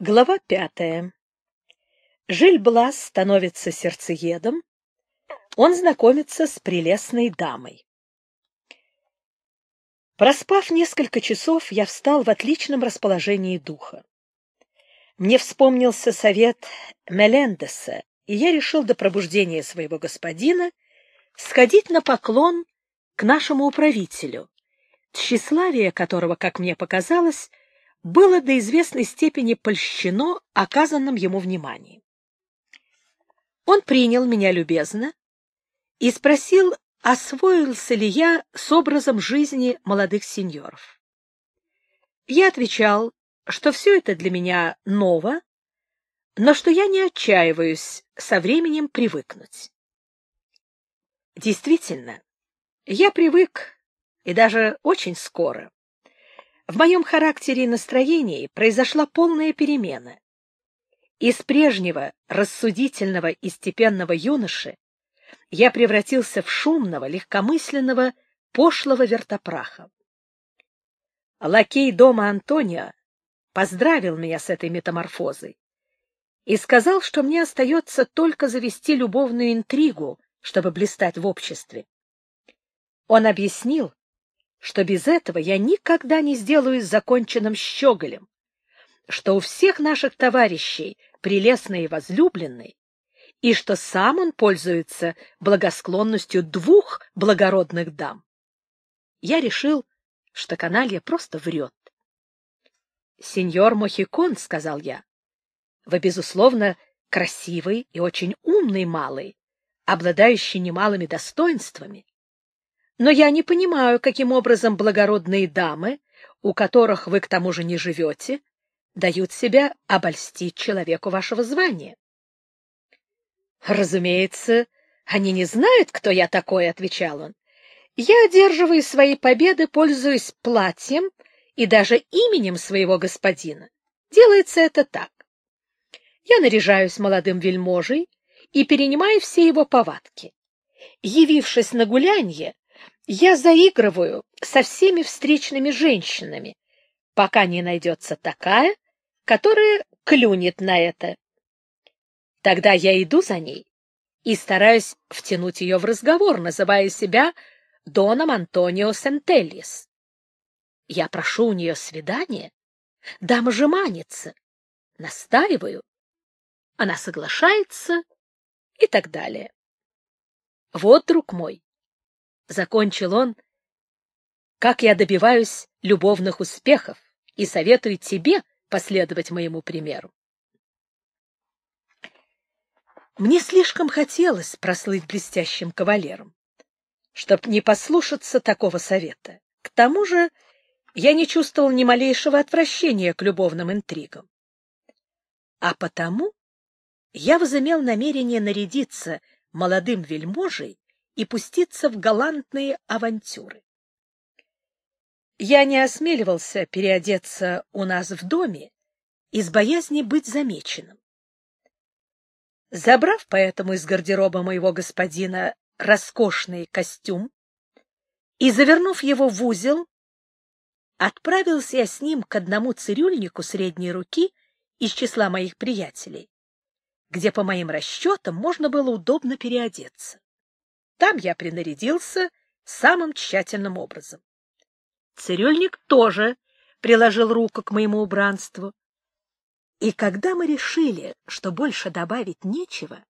Глава пятая. Жиль-Блас становится сердцеедом. Он знакомится с прелестной дамой. Проспав несколько часов, я встал в отличном расположении духа. Мне вспомнился совет Мелендеса, и я решил до пробуждения своего господина сходить на поклон к нашему управителю, тщеславие которого, как мне показалось, было до известной степени польщено оказанным ему вниманием. Он принял меня любезно и спросил, освоился ли я с образом жизни молодых сеньоров. Я отвечал, что все это для меня ново, но что я не отчаиваюсь со временем привыкнуть. Действительно, я привык, и даже очень скоро. В моем характере и настроении произошла полная перемена. Из прежнего рассудительного и степенного юноши я превратился в шумного, легкомысленного, пошлого вертопраха. Лакей дома Антонио поздравил меня с этой метаморфозой и сказал, что мне остается только завести любовную интригу, чтобы блистать в обществе. Он объяснил, что без этого я никогда не сделаюсь законченным щеголем, что у всех наших товарищей прелестный и возлюбленный, и что сам он пользуется благосклонностью двух благородных дам. Я решил, что каналья просто врет. — Сеньор Мохикон, — сказал я, — вы, безусловно, красивый и очень умный малый, обладающий немалыми достоинствами. Но я не понимаю, каким образом благородные дамы, у которых вы к тому же не живете, дают себя обольстить человеку вашего звания. Разумеется, они не знают, кто я такой, — отвечал он. Я одерживаю свои победы, пользуясь платьем и даже именем своего господина. Делается это так. Я наряжаюсь молодым вельможей и перенимаю все его повадки. Явившись на гулянье, я заигрываю со всеми встречными женщинами, пока не найдется такая, которая клюнет на это. Тогда я иду за ней и стараюсь втянуть ее в разговор, называя себя Доном Антонио Сентельес. Я прошу у нее свидания, дама же манится, настаиваю. Она соглашается и так далее. Вот, друг мой, — закончил он, — как я добиваюсь любовных успехов и советую тебе последовать моему примеру. Мне слишком хотелось прослыть блестящим кавалером, чтоб не послушаться такого совета. К тому же я не чувствовал ни малейшего отвращения к любовным интригам. А потому я возымел намерение нарядиться молодым вельможей и пуститься в галантные авантюры. Я не осмеливался переодеться у нас в доме из боязни быть замеченным. Забрав поэтому из гардероба моего господина роскошный костюм и завернув его в узел, отправился я с ним к одному цирюльнику средней руки из числа моих приятелей, где, по моим расчетам, можно было удобно переодеться. Там я принарядился самым тщательным образом. Цирюльник тоже приложил руку к моему убранству. И когда мы решили, что больше добавить нечего,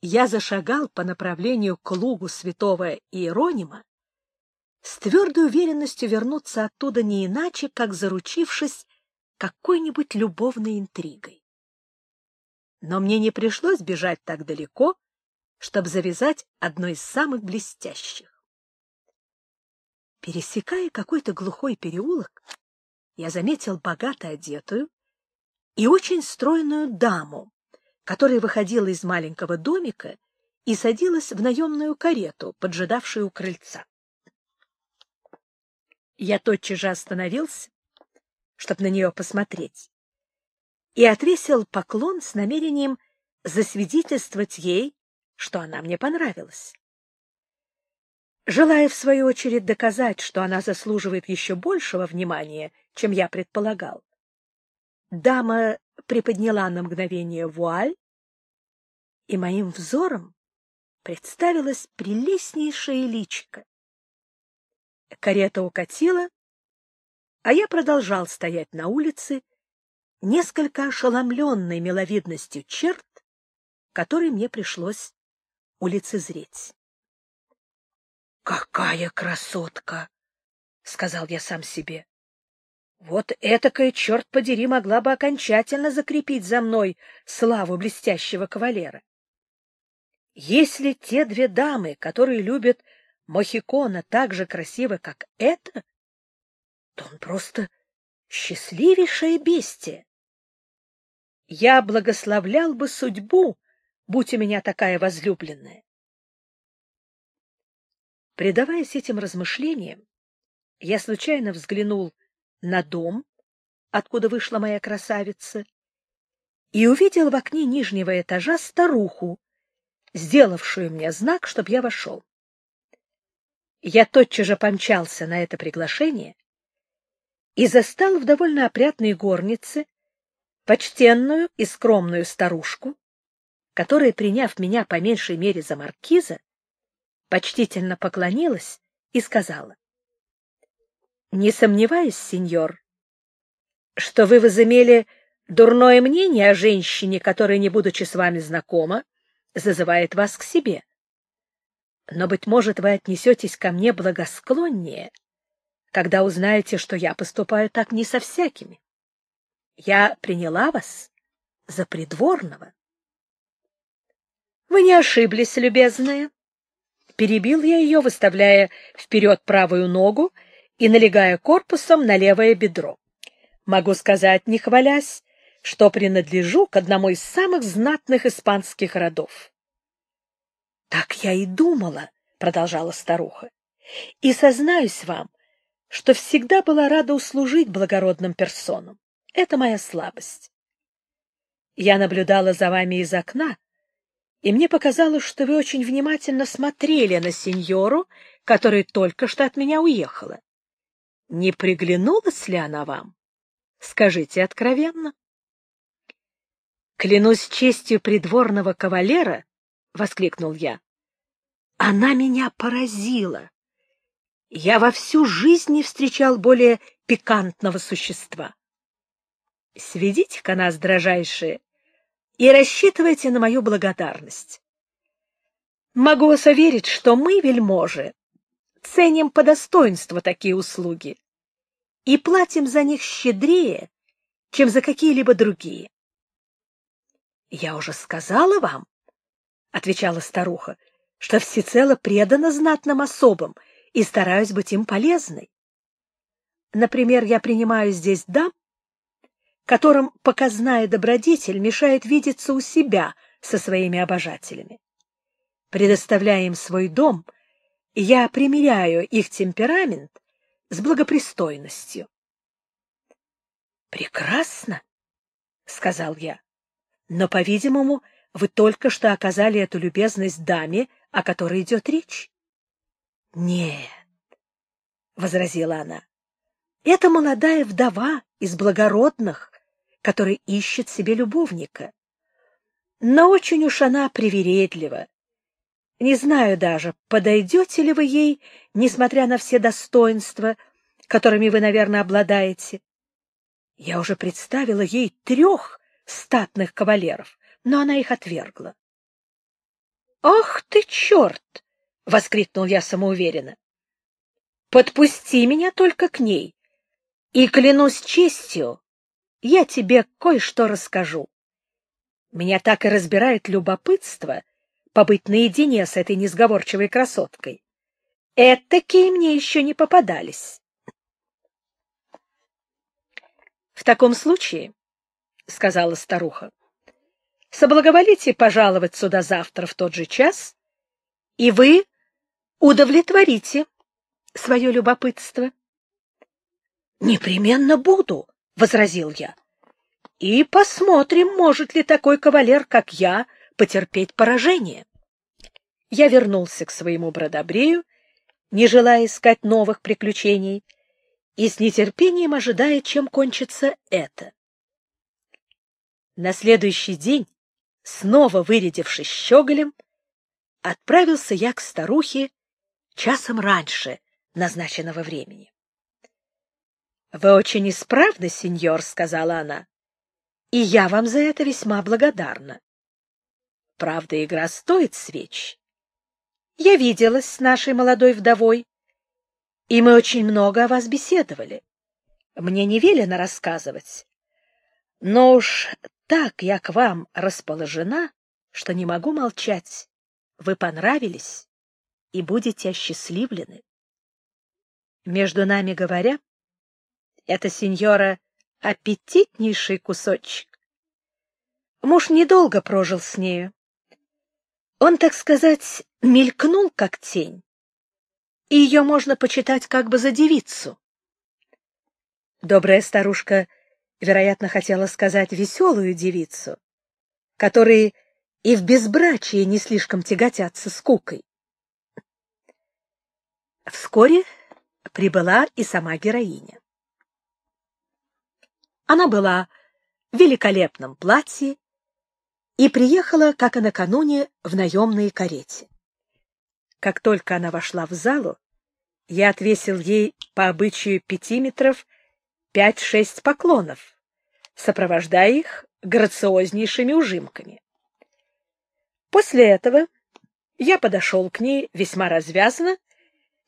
я зашагал по направлению к лугу святого Иеронима, с твердой уверенностью вернуться оттуда не иначе, как заручившись какой-нибудь любовной интригой. Но мне не пришлось бежать так далеко, чтобы завязать одно из самых блестящих. Пересекая какой-то глухой переулок, я заметил богато одетую и очень стройную даму, которая выходила из маленького домика и садилась в наемную карету, поджидавшую у крыльца. Я тотчас же остановился, чтобы на нее посмотреть, и отвесил поклон с намерением засвидетельствовать ей, что она мне понравилась. Желая, в свою очередь, доказать, что она заслуживает еще большего внимания, чем я предполагал, Дама приподняла на мгновение вуаль, и моим взором представилась прелестнейшая личико. Карета укатила, а я продолжал стоять на улице, несколько ошеломленной миловидностью черт, которые мне пришлось улицезреть. «Какая красотка!» — сказал я сам себе. «Вот этакая, черт подери, могла бы окончательно закрепить за мной славу блестящего кавалера. Если те две дамы, которые любят Мохикона так же красивы, как эта, то он просто счастливейшее бестие. Я благословлял бы судьбу, будь у меня такая возлюбленная. Предаваясь этим размышлениям, я случайно взглянул на дом, откуда вышла моя красавица, и увидел в окне нижнего этажа старуху, сделавшую мне знак, чтобы я вошел. Я тотчас же помчался на это приглашение и застал в довольно опрятной горнице почтенную и скромную старушку, которая, приняв меня по меньшей мере за маркиза, почтительно поклонилась и сказала. — Не сомневаюсь, сеньор, что вы возымели дурное мнение о женщине, которая, не будучи с вами знакома, зазывает вас к себе. Но, быть может, вы отнесетесь ко мне благосклоннее, когда узнаете, что я поступаю так не со всякими. Я приняла вас за придворного. — Вы не ошиблись, любезная, Перебил я ее, выставляя вперед правую ногу и налегая корпусом на левое бедро. Могу сказать, не хвалясь, что принадлежу к одному из самых знатных испанских родов. — Так я и думала, — продолжала старуха, — и сознаюсь вам, что всегда была рада услужить благородным персонам. Это моя слабость. Я наблюдала за вами из окна, и мне показалось, что вы очень внимательно смотрели на сеньору, которая только что от меня уехала. Не приглянулась ли она вам? Скажите откровенно. Клянусь честью придворного кавалера, — воскликнул я. Она меня поразила. Я во всю жизнь не встречал более пикантного существа. Сведите-ка нас, дрожайшие, и рассчитывайте на мою благодарность. Могу вас уверить, что мы, вельможи, ценим по достоинству такие услуги и платим за них щедрее, чем за какие-либо другие. — Я уже сказала вам, — отвечала старуха, — что всецело предана знатным особам и стараюсь быть им полезной. Например, я принимаю здесь дам, которым показная добродетель мешает видеться у себя со своими обожателями. Предоставляя им свой дом, я примеряю их темперамент с благопристойностью. «Прекрасно», — сказал я, — «но, по-видимому, вы только что оказали эту любезность даме, о которой идет речь». «Нет», — возразила она, — «это молодая вдова из благородных, который ищет себе любовника. Но очень уж она привередлива. Не знаю даже, подойдете ли вы ей, несмотря на все достоинства, которыми вы, наверное, обладаете. Я уже представила ей трех статных кавалеров, но она их отвергла. — Ах ты, черт! — воскликнул я самоуверенно. — Подпусти меня только к ней, и, клянусь честью, я тебе кое-что расскажу. Меня так и разбирает любопытство побыть наедине с этой несговорчивой красоткой. Этакие мне еще не попадались. — В таком случае, — сказала старуха, — соблаговолите пожаловать сюда завтра в тот же час, и вы удовлетворите свое любопытство. — Непременно буду, — возразил я. — И посмотрим, может ли такой кавалер, как я, потерпеть поражение. Я вернулся к своему бродобрею, не желая искать новых приключений, и с нетерпением ожидая, чем кончится это. На следующий день, снова вырядившись щеголем, отправился я к старухе часом раньше назначенного времени. — Вы очень исправны, сеньор, — сказала она, — и я вам за это весьма благодарна. Правда, игра стоит свеч. Я виделась с нашей молодой вдовой, и мы очень много о вас беседовали. Мне не велено рассказывать. Но уж так я к вам расположена, что не могу молчать. Вы понравились и будете осчастливлены. Между нами говоря, эта сеньора аппетитнейший кусочек. Муж недолго прожил с нею. Он, так сказать, мелькнул, как тень, и ее можно почитать как бы за девицу. Добрая старушка, вероятно, хотела сказать веселую девицу, которые и в безбрачии не слишком тяготятся скукой. Вскоре прибыла и сама героиня. Она была в великолепном платье и приехала, как и накануне, в наемной карете. Как только она вошла в залу, я отвесил ей по обычаю пяти метров пять-шесть поклонов, сопровождая их грациознейшими ужимками. После этого я подошел к ней весьма развязно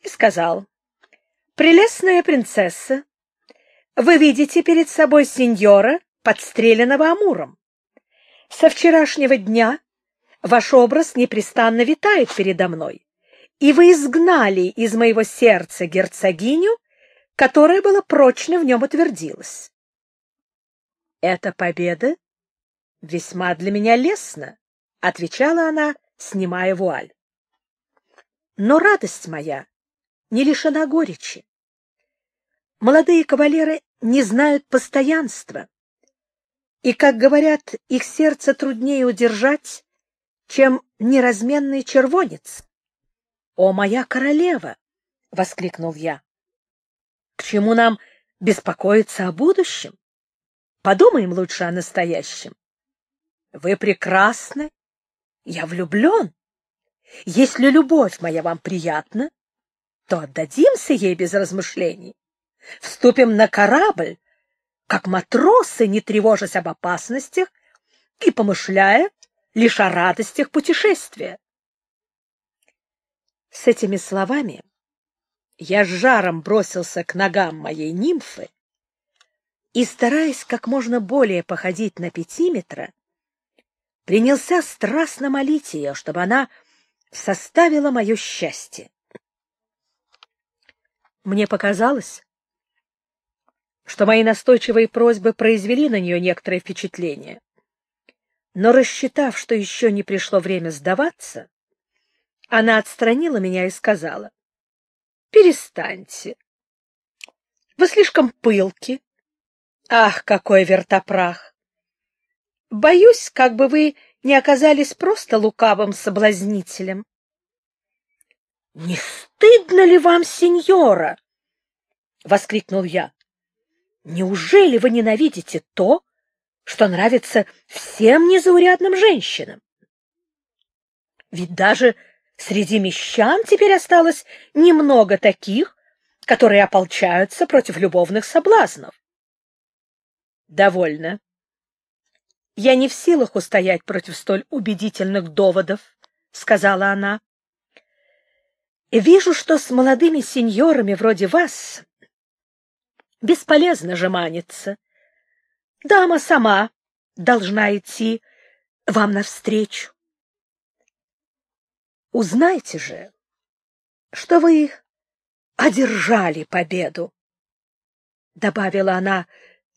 и сказал, «Прелестная принцесса, вы видите перед собой сеньора, подстреленного Амуром. Со вчерашнего дня ваш образ непрестанно витает передо мной, и вы изгнали из моего сердца герцогиню, которая была прочно в нем утвердилась. Эта победа весьма для меня лестна, — отвечала она, снимая вуаль. Но радость моя не лишена горечи. Молодые кавалеры не знают постоянства, и, как говорят, их сердце труднее удержать, чем неразменный червонец. — О, моя королева! — воскликнул я. — К чему нам беспокоиться о будущем? Подумаем лучше о настоящем. Вы прекрасны, я влюблен. Если любовь моя вам приятна, то отдадимся ей без размышлений. Вступим на корабль, как матросы, не тревожась об опасностях и помышляя лишь о радостях путешествия. С этими словами я с жаром бросился к ногам моей нимфы и, стараясь как можно более походить на пятиметра, принялся страстно молить ее, чтобы она составила мое счастье. Мне показалось, что мои настойчивые просьбы произвели на нее некоторое впечатление. Но, рассчитав, что еще не пришло время сдаваться, она отстранила меня и сказала, — Перестаньте. Вы слишком пылки. Ах, какой вертопрах! Боюсь, как бы вы не оказались просто лукавым соблазнителем. — Не стыдно ли вам, сеньора? — воскликнул я. Неужели вы ненавидите то, что нравится всем незаурядным женщинам? Ведь даже среди мещан теперь осталось немного таких, которые ополчаются против любовных соблазнов. Довольно. Я не в силах устоять против столь убедительных доводов, сказала она. Вижу, что с молодыми сеньорами вроде вас Бесполезно жеманиться. Дама сама должна идти вам навстречу. Узнайте же, что вы одержали победу, — добавила она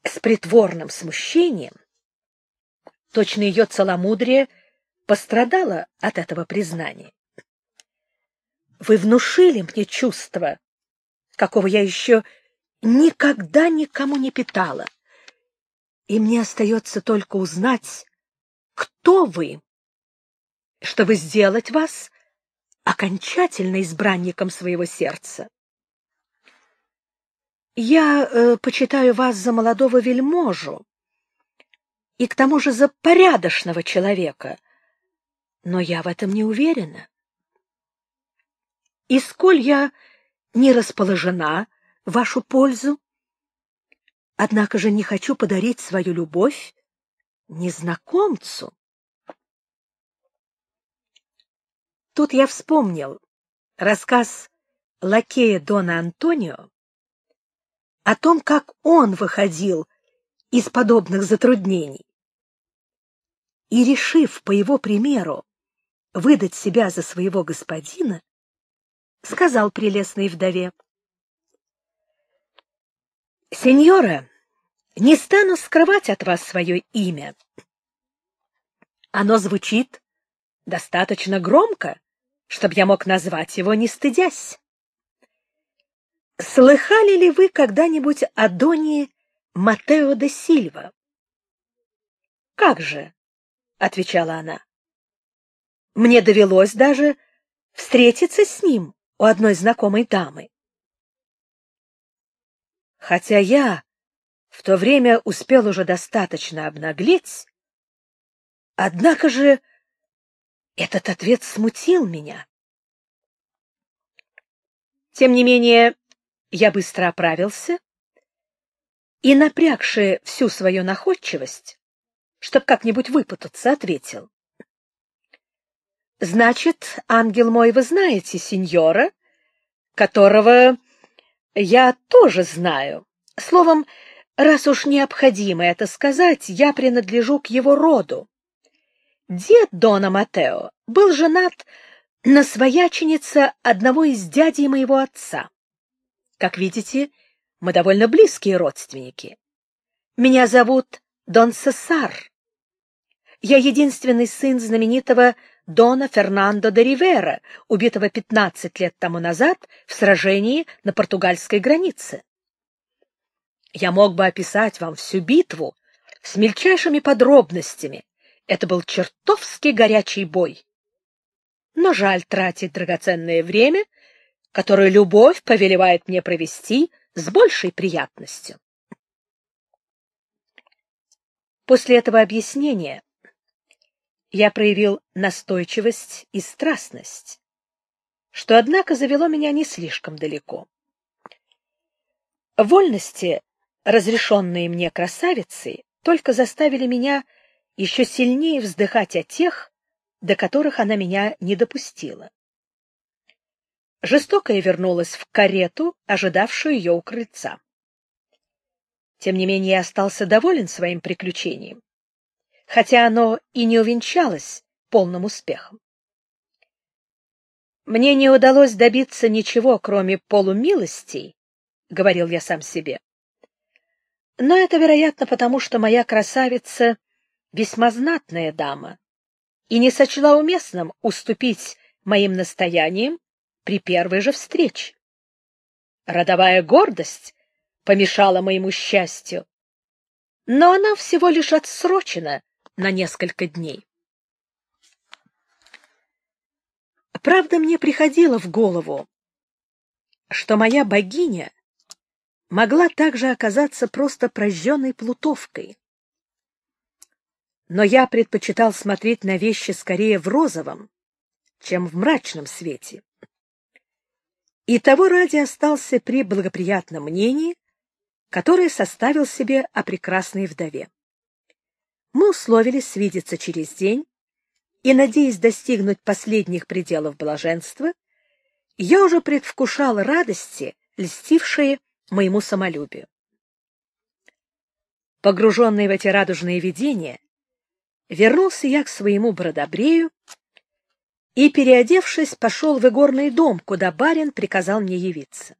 с притворным смущением. Точно ее целомудрие пострадало от этого признания. Вы внушили мне чувство, какого я еще никогда никому не питала. И мне остается только узнать, кто вы, чтобы сделать вас окончательно избранником своего сердца. Я э, почитаю вас за молодого вельможу и к тому же за порядочного человека, но я в этом не уверена. И сколь я не расположена вашу пользу, однако же не хочу подарить свою любовь незнакомцу. Тут я вспомнил рассказ лакея Дона Антонио о том, как он выходил из подобных затруднений. И, решив по его примеру выдать себя за своего господина, сказал прелестной вдове. — Сеньора, не стану скрывать от вас свое имя. Оно звучит достаточно громко, чтобы я мог назвать его, не стыдясь. Слыхали ли вы когда-нибудь о Доне Матео де Сильва? — Как же, — отвечала она. — Мне довелось даже встретиться с ним у одной знакомой дамы. Хотя я в то время успел уже достаточно обнаглеть, однако же этот ответ смутил меня. Тем не менее, я быстро оправился и, напрягши всю свою находчивость, чтоб как-нибудь выпутаться, ответил. — Значит, ангел мой, вы знаете сеньора, которого я тоже знаю. Словом, раз уж необходимо это сказать, я принадлежу к его роду. Дед Дона Матео был женат на свояченице одного из дядей моего отца. Как видите, мы довольно близкие родственники. Меня зовут Дон Сесар. Я единственный сын знаменитого Дона Фернандо де Ривера, убитого 15 лет тому назад в сражении на португальской границе. Я мог бы описать вам всю битву с мельчайшими подробностями, это был чертовски горячий бой. Но жаль тратить драгоценное время, которое любовь повелевает мне провести с большей приятностью. После этого объяснения я проявил настойчивость и страстность, что, однако, завело меня не слишком далеко. Вольности, разрешенные мне красавицей, только заставили меня еще сильнее вздыхать о тех, до которых она меня не допустила. Жестокая вернулась в карету, ожидавшую ее у крыльца. Тем не менее, я остался доволен своим приключением, хотя оно и не увенчалось полным успехом. Мне не удалось добиться ничего, кроме полумилостей, — говорил я сам себе. Но это, вероятно, потому что моя красавица весьма знатная дама и не сочла уместным уступить моим настояниям при первой же встрече. Родовая гордость помешала моему счастью, но она всего лишь отсрочена на несколько дней. Правда, мне приходило в голову, что моя богиня могла также оказаться просто прожженной плутовкой, но я предпочитал смотреть на вещи скорее в розовом, чем в мрачном свете. И того ради остался при благоприятном мнении, которое составил себе о прекрасной вдове. Мы условились свидеться через день, и, надеясь достигнуть последних пределов блаженства, я уже предвкушал радости, льстившие моему самолюбию. Погруженный в эти радужные видения, Вернулся я к своему бродобрею и, переодевшись, пошел в игорный дом, куда барин приказал мне явиться.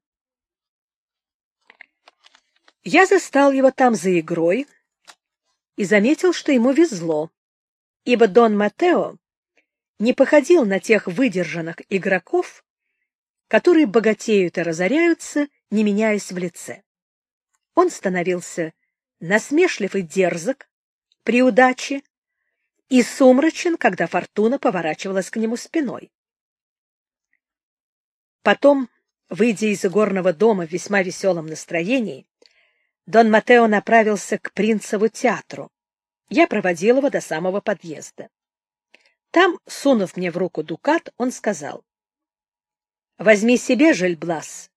Я застал его там за игрой и заметил, что ему везло, ибо Дон Матео не походил на тех выдержанных игроков, которые богатеют и разоряются, не меняясь в лице. Он становился насмешлив и дерзок при удаче, и сумрачен, когда фортуна поворачивалась к нему спиной. Потом, выйдя из игорного дома в весьма веселом настроении, Дон Матео направился к принцеву театру, я проводил его до самого подъезда. Там, сунув мне в руку дукат, он сказал, «Возьми себе, Жильблас.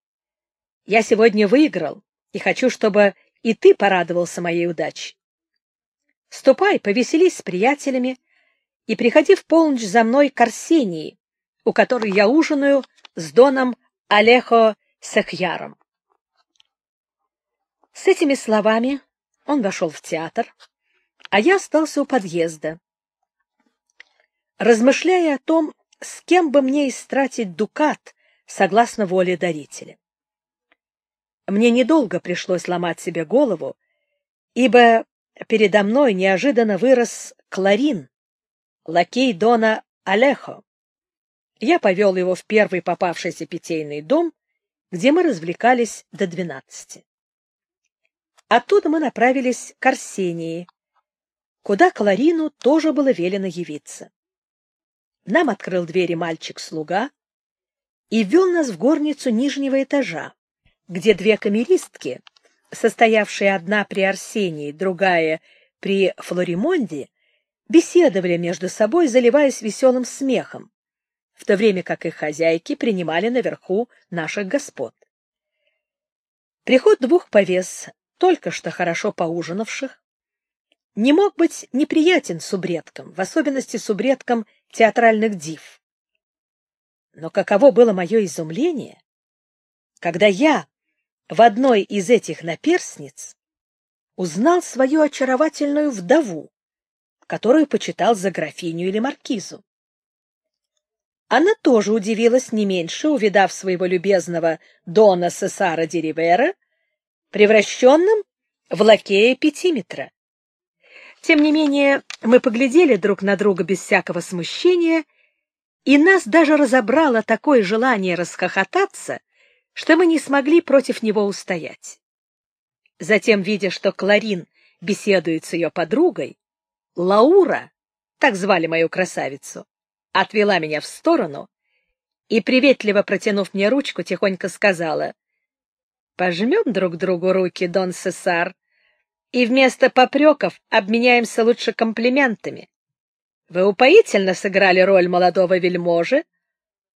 Я сегодня выиграл и хочу, чтобы и ты порадовался моей удаче. Ступай, повеселись с приятелями и приходи в полночь за мной к Арсении, у которой я ужинаю с доном Алехо Сахьяром. С этими словами он вошел в театр, а я остался у подъезда, размышляя о том, с кем бы мне истратить дукат согласно воле дарителя. Мне недолго пришлось ломать себе голову, ибо передо мной неожиданно вырос Кларин, лакей Дона Алехо. Я повел его в первый попавшийся питейный дом, где мы развлекались до двенадцати. Оттуда мы направились к Арсении, куда Кларину тоже было велено явиться. Нам открыл двери мальчик-слуга и ввел нас в горницу нижнего этажа, где две камеристки, состоявшие одна при Арсении, другая при Флоримонде, беседовали между собой, заливаясь веселым смехом, в то время как их хозяйки принимали наверху наших господ. Приход двух повес, только что хорошо поужинавших, не мог быть неприятен субредкам, в особенности субредкам театральных див. Но каково было мое изумление, когда я в одной из этих наперсниц узнал свою очаровательную вдову, которую почитал за графиню или маркизу. Она тоже удивилась не меньше, увидав своего любезного Дона Сесара Деривера, превращенным в лакея пятиметра. Тем не менее, мы поглядели друг на друга без всякого смущения, и нас даже разобрало такое желание расхохотаться, что мы не смогли против него устоять. Затем, видя, что Кларин беседует с ее подругой, Лаура, так звали мою красавицу, отвела меня в сторону и, приветливо протянув мне ручку, тихонько сказала, «Пожмем друг другу руки, Дон Сесар, и вместо попреков обменяемся лучше комплиментами. Вы упоительно сыграли роль молодого вельможи,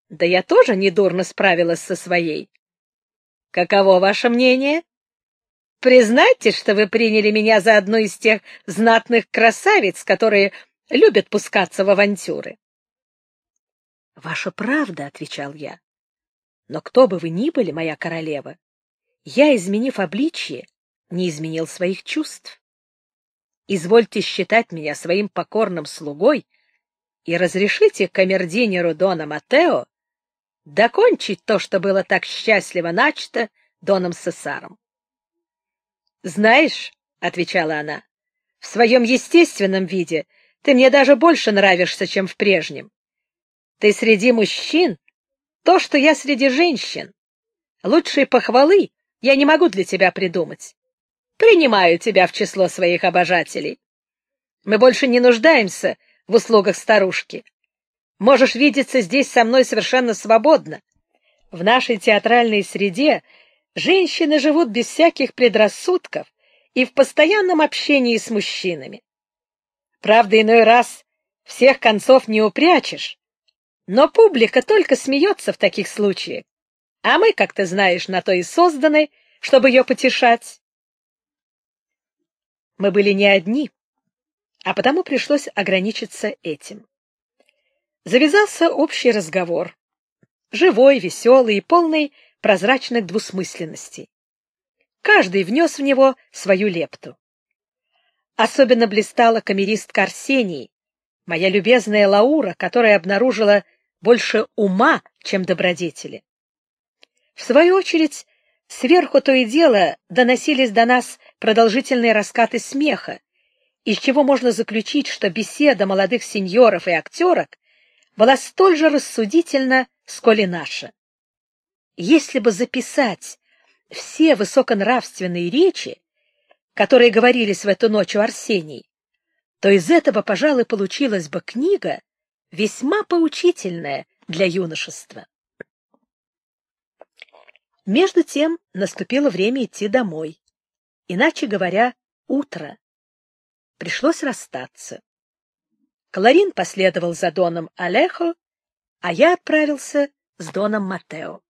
да я тоже недурно справилась со своей. Каково ваше мнение? Признайте, что вы приняли меня за одну из тех знатных красавиц, которые любят пускаться в авантюры. — Ваша правда, — отвечал я. — Но кто бы вы ни были, моя королева, я, изменив обличье, не изменил своих чувств. Извольте считать меня своим покорным слугой и разрешите камердинеру Дона Матео докончить то, что было так счастливо начато Доном Сесаром. «Знаешь, — отвечала она, — в своем естественном виде ты мне даже больше нравишься, чем в прежнем. Ты среди мужчин то, что я среди женщин. Лучшие похвалы я не могу для тебя придумать. Принимаю тебя в число своих обожателей. Мы больше не нуждаемся в услугах старушки. Можешь видеться здесь со мной совершенно свободно. В нашей театральной среде женщины живут без всяких предрассудков и в постоянном общении с мужчинами. Правда, иной раз всех концов не упрячешь, но публика только смеется в таких случаях, а мы, как ты знаешь, на то и созданы, чтобы ее потешать. Мы были не одни, а потому пришлось ограничиться этим. Завязался общий разговор, живой, веселый и полный прозрачных двусмысленностей. Каждый внес в него свою лепту. Особенно блистала камеристка Арсений, моя любезная Лаура, которая обнаружила больше ума, чем добродетели. В свою очередь, сверху то и дело доносились до нас продолжительные раскаты смеха, из чего можно заключить, что беседа молодых сеньоров и актерок была столь же рассудительна, сколь и наша. Если бы записать все высоконравственные речи, которые говорились в эту ночь у Арсений, то из этого, пожалуй, получилась бы книга весьма поучительная для юношества. Между тем наступило время идти домой, иначе говоря, утро. пришлось расстаться. Кларин последовал за Доном Алехо, а я отправился с Доном Матео.